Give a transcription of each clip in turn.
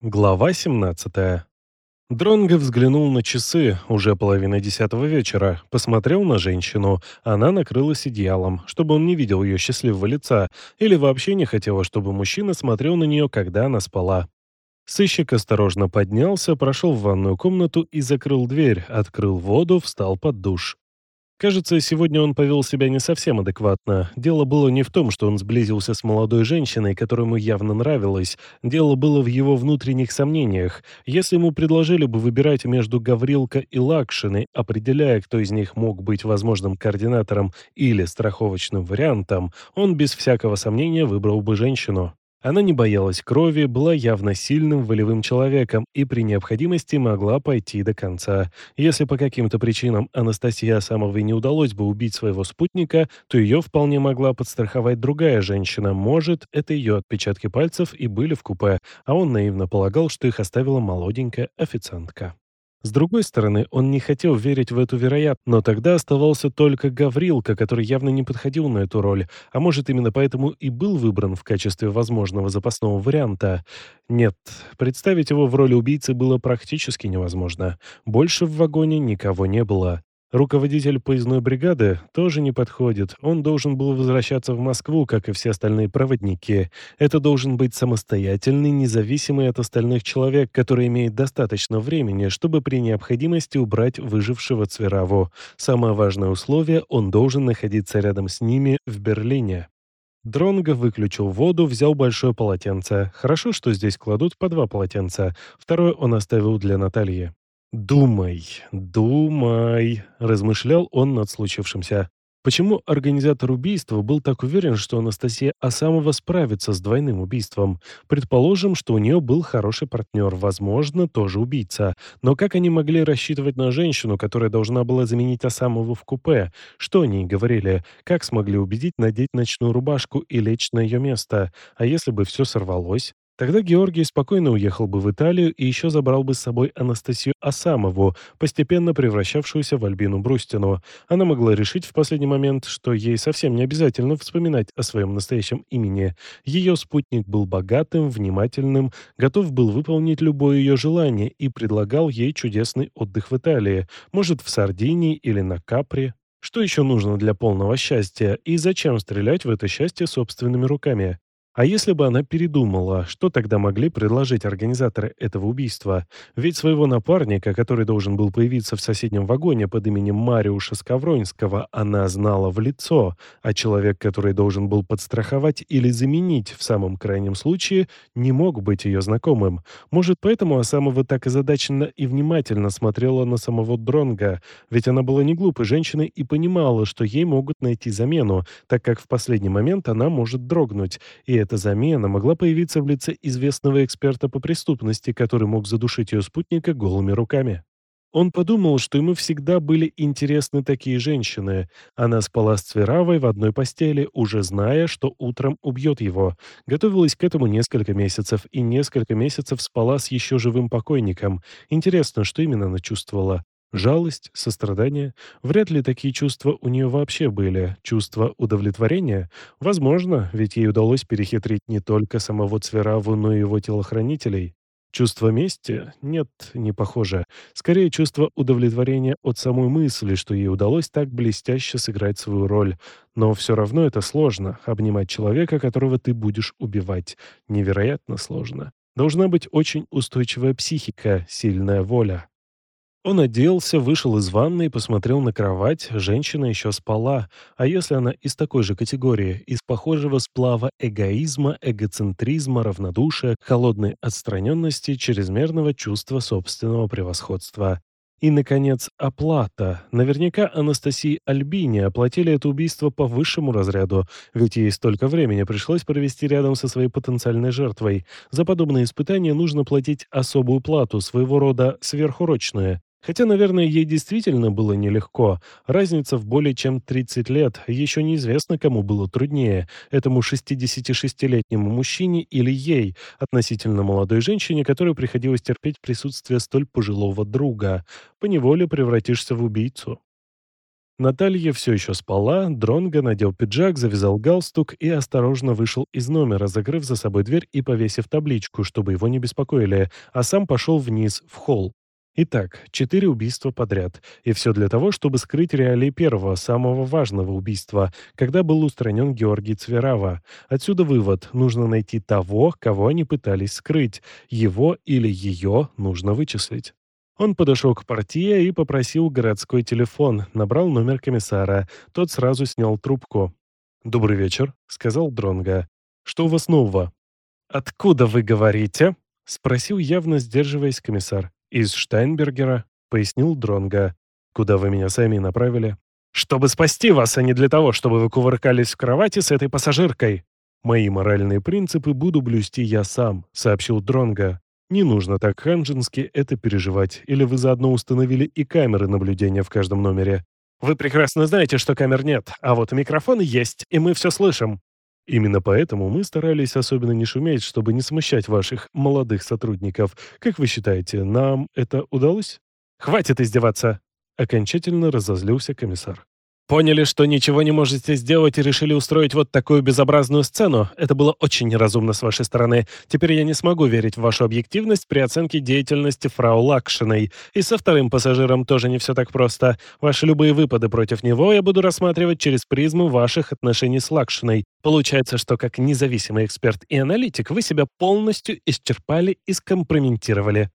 Глава 17. Дронго взглянул на часы, уже половина десятого вечера, посмотрел на женщину, она накрылась одеялом, чтобы он не видел ее счастливого лица, или вообще не хотела, чтобы мужчина смотрел на нее, когда она спала. Сыщик осторожно поднялся, прошел в ванную комнату и закрыл дверь, открыл воду, встал под душ. Кажется, сегодня он повел себя не совсем адекватно. Дело было не в том, что он сблизился с молодой женщиной, которая ему явно нравилась. Дело было в его внутренних сомнениях. Если ему предложили бы выбирать между Гаврилко и Лакшиной, определяя, кто из них мог быть возможным координатором или страховочным вариантом, он без всякого сомнения выбрал бы женщину. Она не боялась крови, была явно сильным волевым человеком и при необходимости могла пойти до конца. Если по каким-то причинам Анастасии Асамовой не удалось бы убить своего спутника, то ее вполне могла подстраховать другая женщина. Может, это ее отпечатки пальцев и были в купе, а он наивно полагал, что их оставила молоденькая официантка. С другой стороны, он не хотел верить в эту вероятность, но тогда оставался только Гаврилка, который явно не подходил на эту роль, а может именно поэтому и был выбран в качестве возможного запасного варианта. Нет, представить его в роли убийцы было практически невозможно. Больше в вагоне никого не было. Руководитель поездной бригады тоже не подходит. Он должен был возвращаться в Москву, как и все остальные проводники. Это должен быть самостоятельный, независимый от остальных человек, который имеет достаточно времени, чтобы при необходимости убрать выжившего Цвераву. Самое важное условие – он должен находиться рядом с ними в Берлине. Дронго выключил воду, взял большое полотенце. Хорошо, что здесь кладут по два полотенца. Второе он оставил для Натальи. «Думай, думай», — размышлял он над случившимся. Почему организатор убийства был так уверен, что Анастасия Асамова справится с двойным убийством? Предположим, что у нее был хороший партнер, возможно, тоже убийца. Но как они могли рассчитывать на женщину, которая должна была заменить Асамову в купе? Что они говорили? Как смогли убедить надеть ночную рубашку и лечь на ее место? А если бы все сорвалось? Тогда Георгий спокойно уехал бы в Италию и еще забрал бы с собой Анастасию Асамову, постепенно превращавшуюся в Альбину Брустину. Она могла решить в последний момент, что ей совсем не обязательно вспоминать о своем настоящем имени. Ее спутник был богатым, внимательным, готов был выполнить любое ее желание и предлагал ей чудесный отдых в Италии, может, в Сардинии или на Капри. Что еще нужно для полного счастья, и зачем стрелять в это счастье собственными руками? А если бы она передумала, что тогда могли предложить организаторы этого убийства? Ведь своего напарника, который должен был появиться в соседнем вагоне под именем Мариуша Скавронского, она знала в лицо, а человек, который должен был подстраховать или заменить в самом крайнем случае, не мог быть ее знакомым. Может, поэтому Асамова так озадаченно и внимательно смотрела на самого Дронга, ведь она была не глупой женщиной и понимала, что ей могут найти замену, так как в последний момент она может дрогнуть, и эта замена могла появиться в лице известного эксперта по преступности, который мог задушить ее спутника голыми руками. Он подумал, что ему всегда были интересны такие женщины. Она спала с Цверавой в одной постели, уже зная, что утром убьет его. Готовилась к этому несколько месяцев, и несколько месяцев спала с еще живым покойником. Интересно, что именно она чувствовала? Жалость, сострадание. Вряд ли такие чувства у нее вообще были. Чувство удовлетворения? Возможно, ведь ей удалось перехитрить не только самого Цвераву, но и его телохранителей. Чувство мести? Нет, не похоже. Скорее, чувство удовлетворения от самой мысли, что ей удалось так блестяще сыграть свою роль. Но все равно это сложно — обнимать человека, которого ты будешь убивать. Невероятно сложно. Должна быть очень устойчивая психика, сильная воля. Он оделся, вышел из ванной и посмотрел на кровать. Женщина еще спала. А если она из такой же категории, из похожего сплава эгоизма, эгоцентризма, равнодушия, холодной отстраненности, чрезмерного чувства собственного превосходства? И, наконец, оплата. Наверняка Анастасии Альбине оплатили это убийство по высшему разряду, ведь ей столько времени пришлось провести рядом со своей потенциальной жертвой. За подобные испытания нужно платить особую плату, своего рода сверхурочную. Хотя, наверное, ей действительно было нелегко. Разница в более чем 30 лет. Еще неизвестно, кому было труднее. Этому 66-летнему мужчине или ей, относительно молодой женщине, которой приходилось терпеть присутствие столь пожилого друга. Поневоле превратишься в убийцу. Наталья все еще спала, Дронго надел пиджак, завязал галстук и осторожно вышел из номера, закрыв за собой дверь и повесив табличку, чтобы его не беспокоили, а сам пошел вниз, в холл. Итак, четыре убийства подряд. И все для того, чтобы скрыть реалии первого, самого важного убийства, когда был устранен Георгий Цверава. Отсюда вывод. Нужно найти того, кого они пытались скрыть. Его или ее нужно вычислить. Он подошел к портье и попросил городской телефон, набрал номер комиссара. Тот сразу снял трубку. «Добрый вечер», — сказал Дронга. «Что у вас нового?» «Откуда вы говорите?» — спросил, явно сдерживаясь комиссар. «Из Штайнбергера», — пояснил Дронга. «Куда вы меня сами направили?» «Чтобы спасти вас, а не для того, чтобы вы кувыркались в кровати с этой пассажиркой». «Мои моральные принципы буду блюсти я сам», — сообщил Дронга. Не нужно так ханжински это переживать, или вы заодно установили и камеры наблюдения в каждом номере. Вы прекрасно знаете, что камер нет, а вот микрофон есть, и мы все слышим. Именно поэтому мы старались особенно не шуметь, чтобы не смущать ваших молодых сотрудников. Как вы считаете, нам это удалось? Хватит издеваться! Окончательно разозлился комиссар. Поняли, что ничего не можете сделать и решили устроить вот такую безобразную сцену. Это было очень неразумно с вашей стороны. Теперь я не смогу верить в вашу объективность при оценке деятельности фрау Лакшиной. И со вторым пассажиром тоже не все так просто. Ваши любые выпады против него я буду рассматривать через призму ваших отношений с Лакшиной. Получается, что как независимый эксперт и аналитик вы себя полностью исчерпали и скомпрометировали.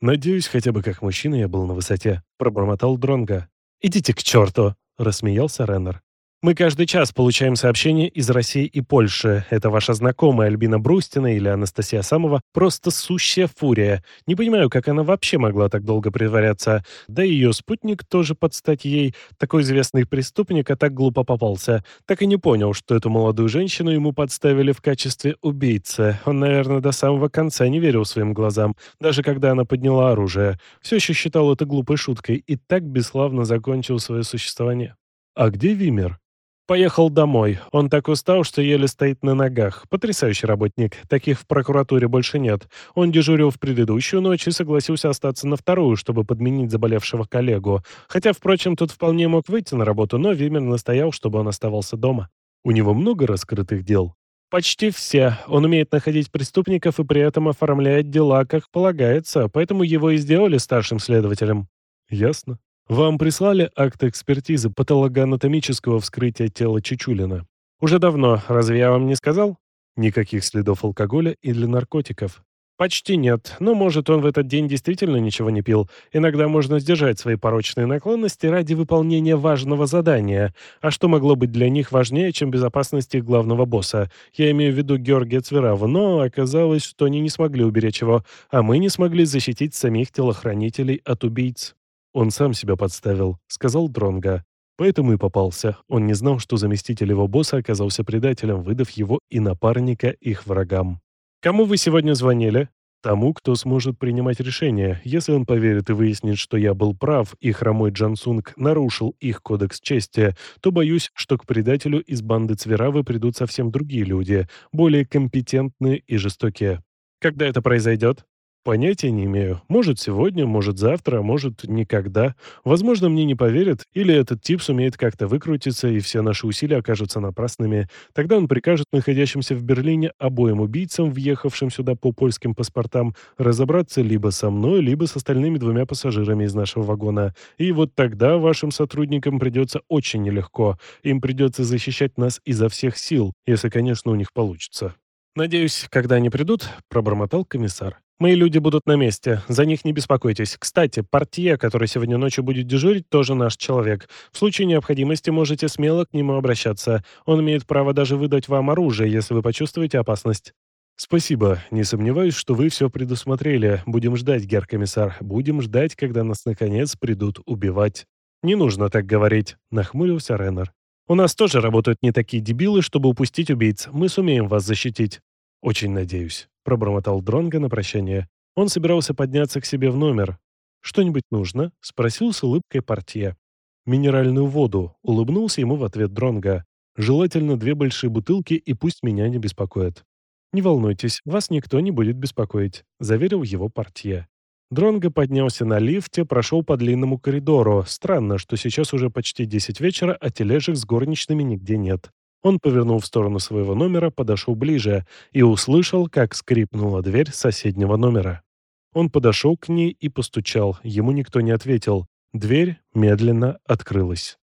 «Надеюсь, хотя бы как мужчина я был на высоте», — пробормотал Дронга. «Идите к черту!» — рассмеялся Реннер. «Мы каждый час получаем сообщения из России и Польши. Это ваша знакомая Альбина Брустина или Анастасия Самова просто сущая фурия. Не понимаю, как она вообще могла так долго притворяться. Да и ее спутник тоже под стать ей. Такой известный преступник, а так глупо попался. Так и не понял, что эту молодую женщину ему подставили в качестве убийцы. Он, наверное, до самого конца не верил своим глазам. Даже когда она подняла оружие. Все еще считал это глупой шуткой и так бесславно закончил свое существование. «А где Вимер?» Поехал домой. Он так устал, что еле стоит на ногах. Потрясающий работник. Таких в прокуратуре больше нет. Он дежурил в предыдущую ночь и согласился остаться на вторую, чтобы подменить заболевшего коллегу. Хотя, впрочем, тут вполне мог выйти на работу, но Вимер настоял, чтобы он оставался дома. У него много раскрытых дел. Почти все. Он умеет находить преступников и при этом оформляет дела, как полагается, поэтому его и сделали старшим следователем. Ясно. Вам прислали акт экспертизы патологоанатомического вскрытия тела Чечулина? Уже давно, разве я вам не сказал? Никаких следов алкоголя или наркотиков. Почти нет, но может он в этот день действительно ничего не пил. Иногда можно сдержать свои порочные наклонности ради выполнения важного задания. А что могло быть для них важнее, чем безопасность их главного босса? Я имею в виду Георгия Цверава, но оказалось, что они не смогли уберечь его, а мы не смогли защитить самих телохранителей от убийц. «Он сам себя подставил», — сказал Дронга. Поэтому и попался. Он не знал, что заместитель его босса оказался предателем, выдав его и напарника их врагам. «Кому вы сегодня звонили?» «Тому, кто сможет принимать решения. Если он поверит и выяснит, что я был прав, и хромой Джансунг нарушил их кодекс чести, то боюсь, что к предателю из банды Цверавы придут совсем другие люди, более компетентные и жестокие. Когда это произойдет?» Понятия не имею. Может, сегодня, может, завтра, а может, никогда. Возможно, мне не поверят, или этот тип сумеет как-то выкрутиться, и все наши усилия окажутся напрасными. Тогда он прикажет находящимся в Берлине обоим убийцам, въехавшим сюда по польским паспортам, разобраться либо со мной, либо с остальными двумя пассажирами из нашего вагона. И вот тогда вашим сотрудникам придется очень нелегко. Им придется защищать нас изо всех сил, если, конечно, у них получится. «Надеюсь, когда они придут», — пробормотал комиссар. Мои люди будут на месте, за них не беспокойтесь. Кстати, портье, который сегодня ночью будет дежурить, тоже наш человек. В случае необходимости можете смело к нему обращаться. Он имеет право даже выдать вам оружие, если вы почувствуете опасность. «Спасибо. Не сомневаюсь, что вы все предусмотрели. Будем ждать, гер-комиссар. Будем ждать, когда нас, наконец, придут убивать». «Не нужно так говорить», — нахмурился Реннер. «У нас тоже работают не такие дебилы, чтобы упустить убийц. Мы сумеем вас защитить». «Очень надеюсь» пробормотал Дронго на прощание. Он собирался подняться к себе в номер. «Что-нибудь нужно?» — спросил с улыбкой портье. «Минеральную воду», — улыбнулся ему в ответ Дронго. «Желательно две большие бутылки, и пусть меня не беспокоят». «Не волнуйтесь, вас никто не будет беспокоить», — заверил его портье. Дронго поднялся на лифте, прошел по длинному коридору. Странно, что сейчас уже почти 10 вечера, а тележек с горничными нигде нет. Он повернул в сторону своего номера, подошел ближе и услышал, как скрипнула дверь соседнего номера. Он подошел к ней и постучал. Ему никто не ответил. Дверь медленно открылась.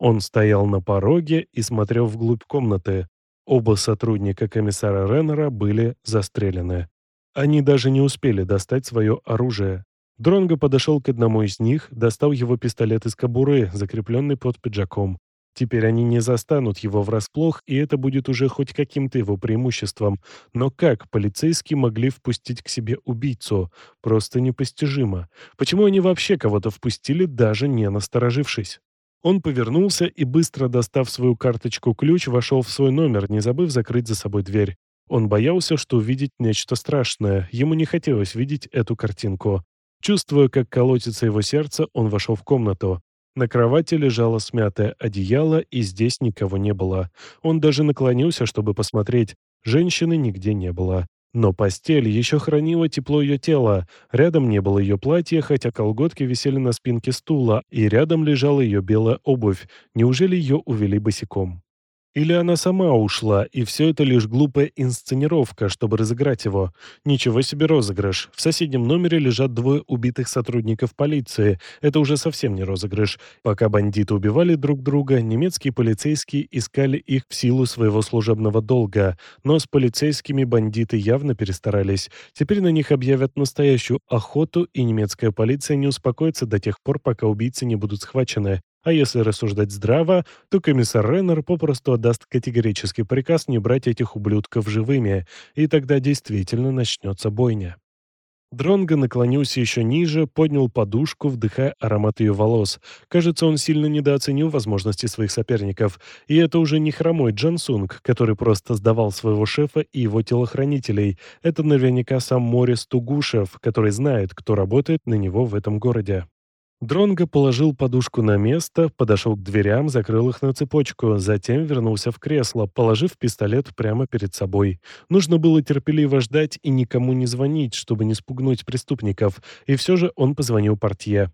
Он стоял на пороге и смотрел вглубь комнаты. Оба сотрудника комиссара Реннера были застрелены. Они даже не успели достать свое оружие. Дронго подошел к одному из них, достал его пистолет из кобуры, закрепленный под пиджаком. Теперь они не застанут его врасплох, и это будет уже хоть каким-то его преимуществом. Но как полицейские могли впустить к себе убийцу? Просто непостижимо. Почему они вообще кого-то впустили, даже не насторожившись? Он повернулся и, быстро достав свою карточку-ключ, вошел в свой номер, не забыв закрыть за собой дверь. Он боялся, что увидит нечто страшное. Ему не хотелось видеть эту картинку. Чувствуя, как колотится его сердце, он вошел в комнату. На кровати лежало смятое одеяло, и здесь никого не было. Он даже наклонился, чтобы посмотреть. Женщины нигде не было. Но постель еще хранила тепло ее тела. Рядом не было ее платья, хотя колготки висели на спинке стула, и рядом лежала ее белая обувь. Неужели ее увели босиком? Или она сама ушла, и все это лишь глупая инсценировка, чтобы разыграть его? Ничего себе розыгрыш. В соседнем номере лежат двое убитых сотрудников полиции. Это уже совсем не розыгрыш. Пока бандиты убивали друг друга, немецкие полицейские искали их в силу своего служебного долга. Но с полицейскими бандиты явно перестарались. Теперь на них объявят настоящую охоту, и немецкая полиция не успокоится до тех пор, пока убийцы не будут схвачены. А если рассуждать здраво, то комиссар Реннер попросту отдаст категорический приказ не брать этих ублюдков живыми, и тогда действительно начнется бойня. Дронго наклонился еще ниже, поднял подушку, вдыхая аромат ее волос. Кажется, он сильно недооценил возможности своих соперников. И это уже не хромой Джан Сунг, который просто сдавал своего шефа и его телохранителей. Это наверняка сам Морис Тугушев, который знает, кто работает на него в этом городе. Дронго положил подушку на место, подошел к дверям, закрыл их на цепочку, затем вернулся в кресло, положив пистолет прямо перед собой. Нужно было терпеливо ждать и никому не звонить, чтобы не спугнуть преступников, и все же он позвонил портье.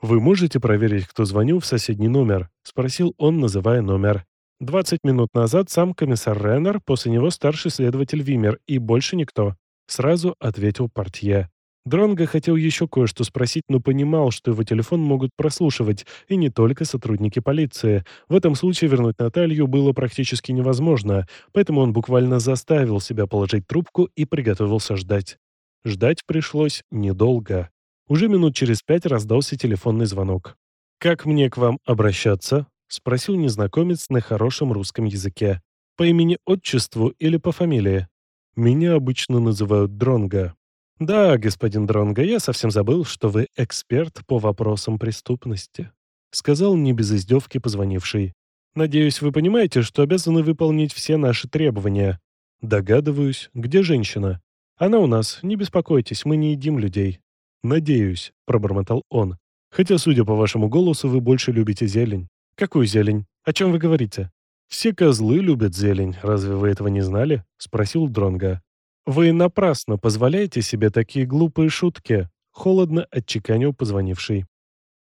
«Вы можете проверить, кто звонил в соседний номер?» — спросил он, называя номер. «Двадцать минут назад сам комиссар Реннер, после него старший следователь Вимер и больше никто», — сразу ответил портье. Дронго хотел еще кое-что спросить, но понимал, что его телефон могут прослушивать, и не только сотрудники полиции. В этом случае вернуть Наталью было практически невозможно, поэтому он буквально заставил себя положить трубку и приготовился ждать. Ждать пришлось недолго. Уже минут через пять раздался телефонный звонок. «Как мне к вам обращаться?» — спросил незнакомец на хорошем русском языке. «По имени-отчеству или по фамилии?» «Меня обычно называют Дронго», «Да, господин Дронго, я совсем забыл, что вы эксперт по вопросам преступности», сказал не без издевки позвонивший. «Надеюсь, вы понимаете, что обязаны выполнить все наши требования». «Догадываюсь. Где женщина?» «Она у нас. Не беспокойтесь, мы не едим людей». «Надеюсь», — пробормотал он. «Хотя, судя по вашему голосу, вы больше любите зелень». «Какую зелень? О чем вы говорите?» «Все козлы любят зелень. Разве вы этого не знали?» — спросил Дронга. «Вы напрасно позволяете себе такие глупые шутки», — холодно отчеканил позвонивший.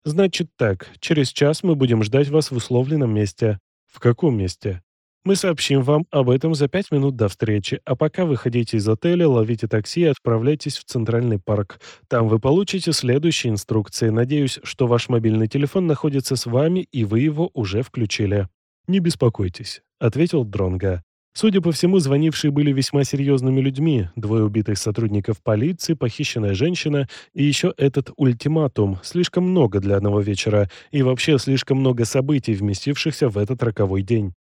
«Значит так, через час мы будем ждать вас в условленном месте». «В каком месте?» «Мы сообщим вам об этом за пять минут до встречи, а пока выходите из отеля, ловите такси и отправляйтесь в Центральный парк. Там вы получите следующие инструкции. Надеюсь, что ваш мобильный телефон находится с вами, и вы его уже включили». «Не беспокойтесь», — ответил Дронга. Судя по всему, звонившие были весьма серьезными людьми. Двое убитых сотрудников полиции, похищенная женщина и еще этот ультиматум. Слишком много для одного вечера. И вообще слишком много событий, вместившихся в этот роковой день.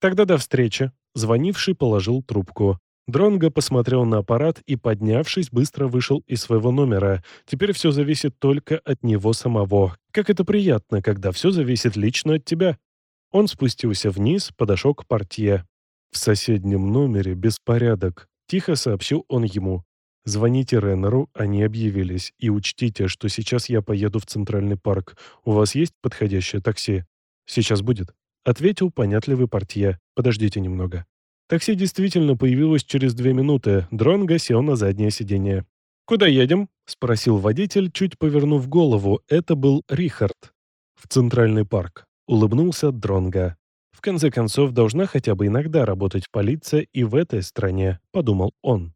Тогда до встречи. Звонивший положил трубку. Дронго посмотрел на аппарат и, поднявшись, быстро вышел из своего номера. Теперь все зависит только от него самого. Как это приятно, когда все зависит лично от тебя. Он спустился вниз, подошел к портье. «В соседнем номере беспорядок», — тихо сообщил он ему. «Звоните Реннеру, они объявились, и учтите, что сейчас я поеду в Центральный парк. У вас есть подходящее такси?» «Сейчас будет», — ответил понятливый портье. «Подождите немного». Такси действительно появилось через две минуты. Дронго сел на заднее сиденье. «Куда едем?» — спросил водитель, чуть повернув голову. Это был Рихард. «В Центральный парк», — улыбнулся Дронга. «В конце концов, должна хотя бы иногда работать полиция и в этой стране», — подумал он.